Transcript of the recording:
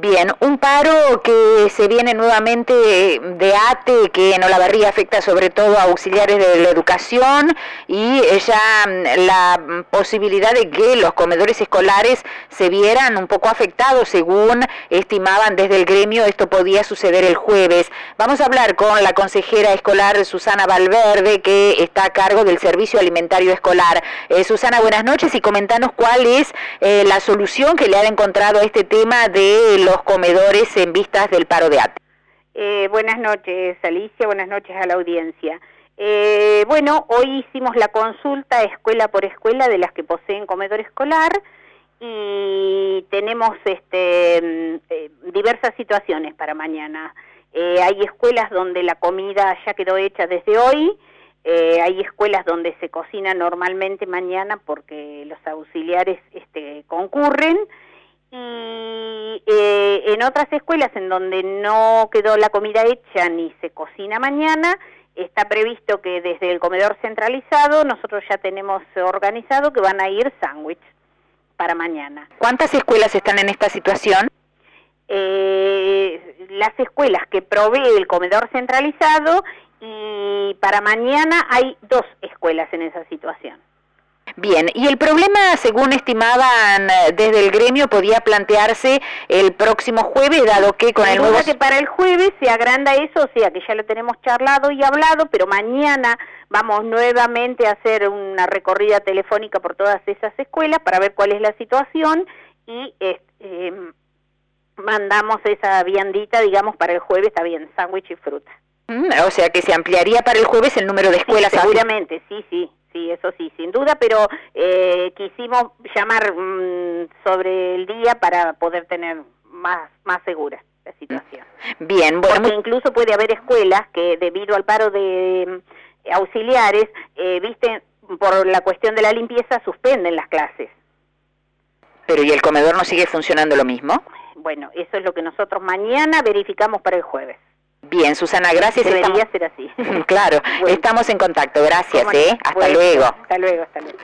Bien, un paro que se viene nuevamente de ATE, que en Olavarría afecta sobre todo a auxiliares de la educación y ya mm, la posibilidad de que los comedores escolares se vieran un poco afectados, según estimaban desde el gremio, esto podía suceder el jueves. Vamos a hablar con la consejera escolar Susana Valverde, que está a cargo del Servicio Alimentario Escolar. Eh, Susana, buenas noches y comentanos cuál es eh, la solución que le han encontrado a este tema de los comedores en vistas del paro de ATE. Eh, buenas noches, Alicia, buenas noches a la audiencia. Eh, bueno, hoy hicimos la consulta escuela por escuela de las que poseen comedor escolar y tenemos este, mm, eh, diversas situaciones para mañana. hay escuelas donde la comida ya quedó hecha desde hoy, hay escuelas donde se cocina normalmente mañana porque los auxiliares este, concurren y eh, en otras escuelas en donde no quedó la comida hecha ni se cocina mañana, está previsto que desde el comedor centralizado nosotros ya tenemos organizado que van a ir sándwich para mañana. ¿Cuántas escuelas están en esta situación? Eh, las escuelas que provee el comedor centralizado y para mañana hay dos escuelas en esa situación. Bien, y el problema, según estimaban eh, desde el gremio, podía plantearse el próximo jueves, dado que con el nuevo... que para el jueves se agranda eso, o sea que ya lo tenemos charlado y hablado, pero mañana vamos nuevamente a hacer una recorrida telefónica por todas esas escuelas para ver cuál es la situación y eh, mandamos esa viandita, digamos, para el jueves, está bien, sándwich y fruta. Mm, o sea que se ampliaría para el jueves el número de escuelas. seguramente, sí, sí, sí, eso sí, sin duda, pero eh, quisimos llamar mm, sobre el día para poder tener más, más segura la situación. Bien, bueno. Porque incluso puede haber escuelas que debido al paro de mm, auxiliares, eh, viste, por la cuestión de la limpieza, suspenden las clases. Pero ¿y el comedor no sigue funcionando lo mismo? Bueno, eso es lo que nosotros mañana verificamos para el jueves. Bien, Susana, gracias. Debería ser así. claro, estamos en contacto. Gracias, ¿eh? Hasta luego. Hasta luego, hasta luego.